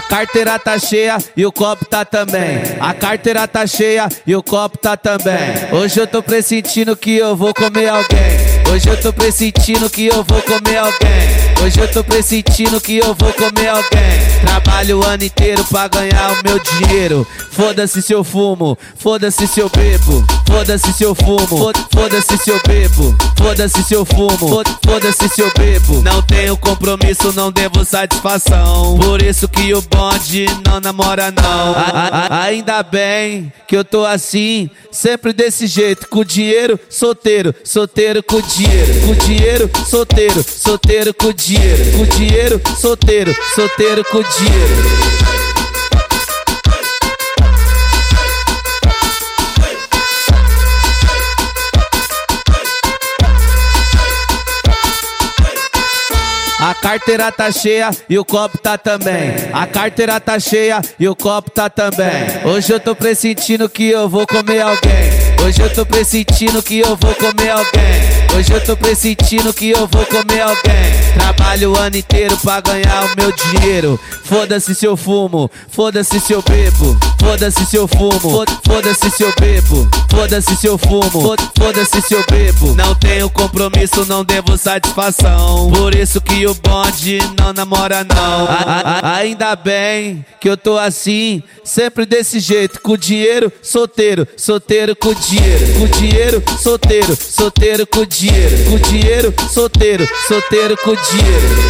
carteira tá cheia e o copo tá também. A carteira tá cheia e o copo tá também. Hoje eu tô pressentindo que eu vou comer alguém. Hoje eu tô pressentindo que eu vou comer alguém. Hoje eu tô pressentindo que eu vou comer alguém. Trabalho o ano inteiro pra ganhar o meu dinheiro. Foda-se se eu fumo, foda-se se eu bebo. Foda-se se eu fumo, foda-se se eu bebo. Foda-se se eu fumo, foda-se se eu bebo. Não tenho compromisso, não devo satisfação. Por isso que o bonde não namora, não. A, a, ainda bem que eu tô assim, sempre desse jeito. Com dinheiro, solteiro, solteiro com dinheiro. Com dinheiro, solteiro, solteiro com dinheiro com dinheiro, solteiro, solteiro com dinheiro. A carteira tá cheia e o copo tá também. A carteira tá cheia e o copo tá também. Hoje eu tô pressentindo que eu vou comer alguém. Hoje eu tô pressentindo que eu vou comer alguém. Hoje eu tô pressentindo que eu vou comer alguém. Trabalho o ano inteiro pra ganhar o meu dinheiro. Foda-se se eu fumo, foda-se se eu bebo. Foda-se se eu fumo, foda-se se eu bebo. Foda-se se eu fumo, foda-se se eu bebo. Não tenho compromisso, não devo satisfação. Por isso que o bonde não namora, não. A, a, ainda bem que eu tô assim, sempre desse jeito. Com dinheiro, solteiro, solteiro com dinheiro. Com dinheiro, solteiro, solteiro com dinheiro. Com dinheiro, solteiro, solteiro com dinheiro.